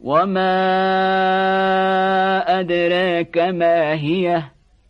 وما أدراك ما هي